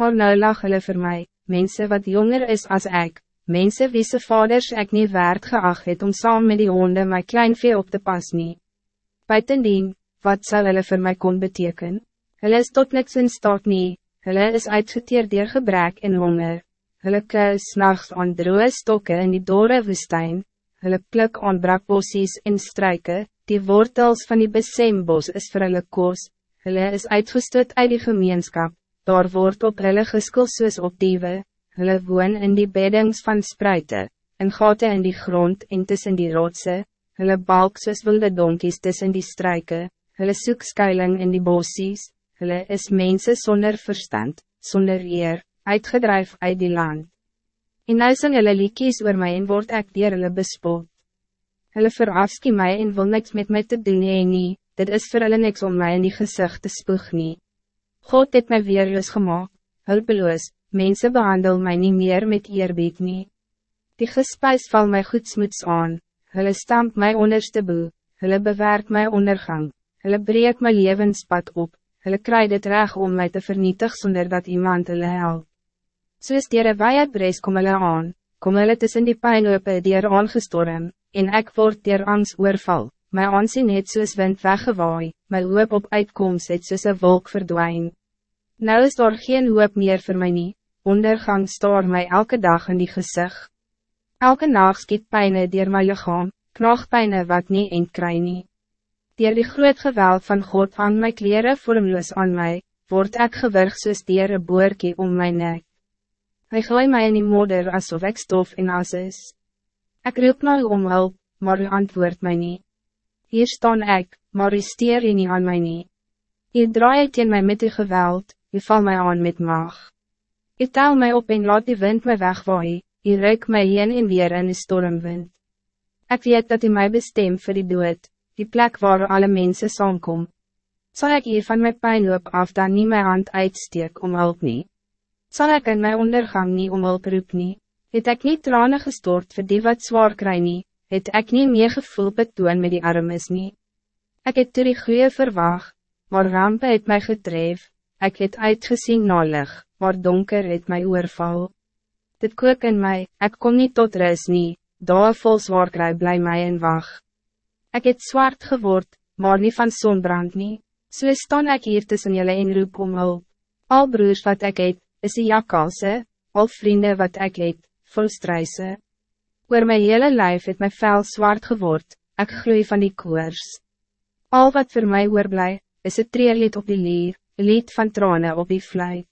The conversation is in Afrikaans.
Maar nou lag hulle vir my, mense wat jonger is als ik, mensen wie se vaders ek niet waard geacht het om saam met die honde my klein vee op te pas nie. Buitendien, wat zal hulle vir my kon beteken? Hulle is tot niks in staat nie, hulle is uitgeteer dier gebrek en honger. Hulle kus nachts aan droe stokke in die dore woestijn, hulle pluk aan brakbossies en struike, die wortels van die besembos is vir hulle koos, hulle is uitgestoot uit die gemeenskap, daar word op hulle geskul soos op diewe, hulle woon in die beddings van spruite, in gaten in die grond en tussen die rotse, hulle balk soos wilde donkies tussen die struike, hulle soek skuiling in die bossies, hulle is mensen zonder verstand, zonder eer, uitgedrijf uit die land. En nou sing hulle liekies oor my en word ek dier hulle bespot. Hulle verafskie my en wil niks met my te doen nie, nie, dit is vir hulle niks om mij in die gezicht te spoeg nie. God het my weerloos gemaakt, hulpeloos, mensen behandel mij niet meer met eerbied nie. Die gespuis val my goedsmoeds aan, hulle stamp my onderste boe, hulle bewerk my ondergang, hulle breek my levenspad op, hulle kry dit reg om mij te vernietig zonder dat iemand hulle help. Soos dier een weie kom hulle aan, kom hulle tussen die pijnlope dier aangestorm, en ek word dier angst oorval, my aansien het soos wind weggewaai, my hoop op uitkomst het soos een wolk verdwijn. Nou is daar geen hoop meer voor mij nie, ondergang staar mij elke dag in die gezicht. Elke nacht skiet pijne dier my lichaam, knagpijne wat nie en kry nie. Dier die groot geweld van God aan my kleren vormloos aan mij, word ek gewurg soos dier een boerkie om my nek. Hy gooi my in die modder alsof ek stof en as is. Ek roep nou om hulp, maar u antwoord my nie. Hier staan ik, maar u steer u nie aan my nie. U draai teen my met uw geweld, u val mij aan met mag. U tel mij op en laat die wind mij wegwaai, u ruik mij heen en weer in de stormwind. Ik weet dat u mij bestem voor die dood, die plek waar alle mensen saamkom. Zal ik hier van mijn pijnloop af dan niet mijn hand uitsteek om hulp nie? Zal ik in mijn ondergang niet om hulp roep nie? Het ek niet tranen gestort voor die wat zwaar kry nie? Het ek niet meer gevoel betoon met die armes nie? Ik het toe die goeie verwacht, maar rampe het mij getref, Ik het uitgezien na lig, maar donker het my oorval. Dit kook in mij, ik kom niet tot rus nie, daar vol zwaar kry bly my in wacht. Ik het zwart geword, maar niet van zonbrand nie, so staan ek hier tussen julle en roep om hulp. Al broers wat ik het, is die jakalse, al vrienden wat ik het, vol strijse. Oor my hele lijf het my vel zwart geword, ik groei van die koers. Al wat voor mij oorblij, is het treerlied op die lier, lied van tranen op die vlijt.